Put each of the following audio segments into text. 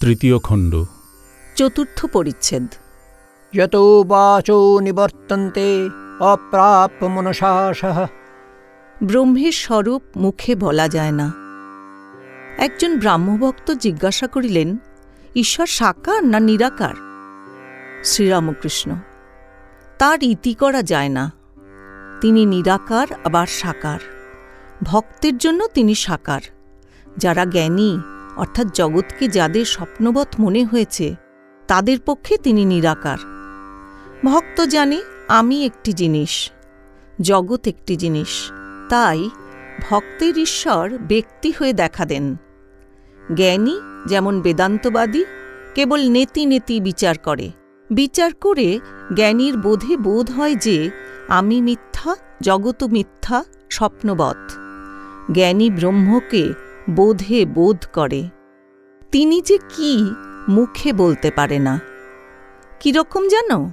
তৃতীয় খণ্ড। চতুর্থ পরিচ্ছেদ। যত বাচো নিবর্তন্তে অপ্রাপ্য মনসাস ব্রহ্মের স্বরূপ মুখে বলা যায় না। একজন ব্রাহ্মভক্ত জিজ্ঞাসা করিলেন ঈশ্বর সাকার না নিরাকার? শ্রীরামকৃষ্ণ তার ইতি করা যায় না। তিনি নিরাকার আবার সাকার। ভক্তের জন্য তিনি সাকার। যারা জ্ঞানী অর্থাৎ জগৎকে যাদের স্বপ্নবৎ মনে হয়েছে, তাদের পক্ষে তিনি নিরাকার। ভক্ত জানে, আমি একটি জিনিস, জগৎ একটি জিনিস, তাই ভক্তের ঈশ্বর ব্যক্তি হয়ে দেখা দেন। জ্ঞানী যেমন বেদান্তবাদী, কেবল নেতি নেতি বিচার করে। বিচার করে জ্ঞানীর বোধে বোধ হয় যে, আমি মিথ্যা, জগৎ মিথ্যা, স্বপ্নবৎ। জ্ঞানী ব্রহ্মকে বোধে বোধ করে। তিনি যে কি মুখে বলতে পারে না। কীরকম যেন?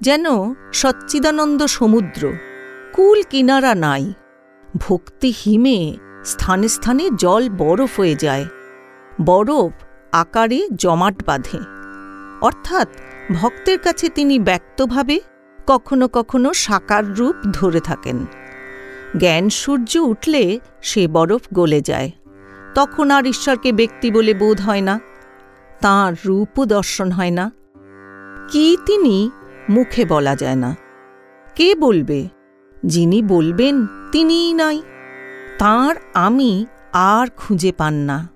যেন সচ্চিদানন্দ সমুদ্র, কুল কিনারা নাই। ভক্তি হিমে স্থানে স্থানে জল বরফ হয়ে যায়। বরফ আকারে জমাট বাঁধে। অর্থাৎ ভক্তের কাছে তিনি ব্যক্তভাবে কখনো কখনো সাকার রূপ ধরে থাকেন। জ্ঞান সূর্য উঠলে সে বরফ গলে যায়। তখন আর ঈশ্বরকে ব্যক্তি বলে বোধ হয় না, তাঁর রূপও দর্শন হয় না। কি তিনি মুখে বলা যায় না। কে বলবে? যিনি বলবেন তিনিই নাই। তাঁর আমি আর খুঁজে পান না।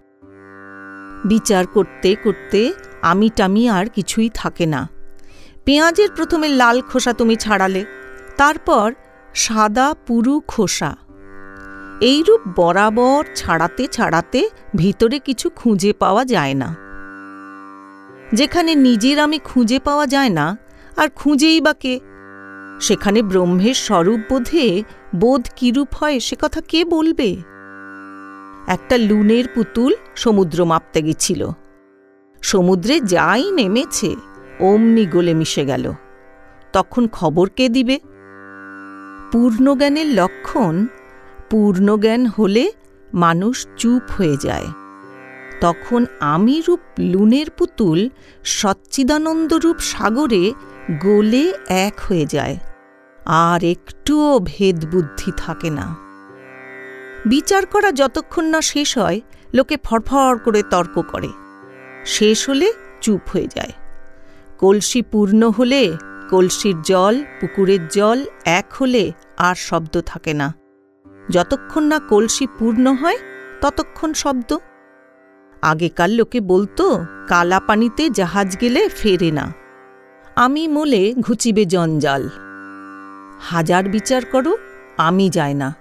বিচার করতে করতে আমি টামি আর কিছুই থাকে না। পেঁয়াজের প্রথমে লাল খোসা তুমি ছাড়ালে, তারপর সাদা পুরু খোসা। এইরূপ বরাবর ছাড়াতে ছাড়াতে ভিতরে কিছু খুঁজে পাওয়া যায় না। যেখানে নিজের আমি খুঁজে পাওয়া যায় না, আর খুঁজেই বা কে? সেখানে ব্রহ্মের স্বরূপ বোধে বোধ কিরূপ হয় সে কথা কে বলবে? একটা লুনের পুতুল সমুদ্র মাপতে গেছিল। সমুদ্রে যাই নেমেছে, অমনি গলে মিশে গেল। তখন খবর কে দিবে? পূর্ণজ্ঞানের লক্ষণ পূর্ণজ্ঞান হলে মানুষ চুপ হয়ে যায়। তখন আমি রূপ লুনের পুতুল সচ্চিদানন্দরূপ সাগরে গোলে এক হয়ে যায়। আর একটুও ভেদবুদ্ধি থাকে না। বিচার করা যতক্ষণ না শেষ হয়, লোকে ফরফর করে তর্ক করে। শেষ হলে চুপ হয়ে যায়। কলসি পূর্ণ হলে কলসির জল, পুকুরের জল এক হলে আর শব্দ থাকে না। যতক্ষণ না কলসি পূর্ণ হয়, ততক্ষণ শব্দ। আগেকার লোকে বলতো, কালা পানিতে জাহাজ গেলে ফেরে না। আমি মোলে ঘুচিবে জঞ্জাল। হাজার বিচার করো, আমি যায় না।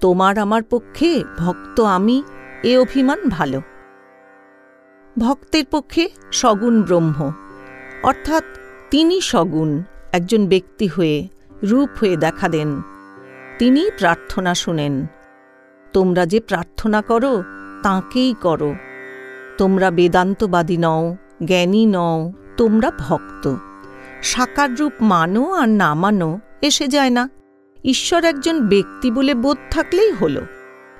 তোমার আমার পক্ষে ভক্ত আমি, এ অভিমান ভালো। ভক্তের পক্ষে সগুণ ব্রহ্ম। অর্থাৎ তিনি সগুণ, একজন ব্যক্তি হয়ে, রূপ হয়ে দেখা দেন। তিনি প্রার্থনা শুনেন। তোমরা যে প্রার্থনা করো, তাঁকেই করো। তোমরা বেদান্তবাদী নও, জ্ঞানী নও, তোমরা ভক্ত। সাকার রূপ মানো আর না মানো, এসে যায় না। ঈশ্বর একজন ব্যক্তি বলে বোধ থাকলেই হল।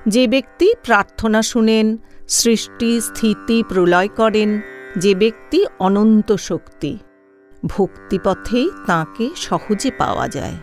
যে ব্যক্তি প্রার্থনা শুনেন, সৃষ্টি, স্থিতি প্রলয় করেন, যে ব্যক্তি অনন্ত শক্তি, ভক্তিপথেই তাঁকে সহজে পাওয়া যায়।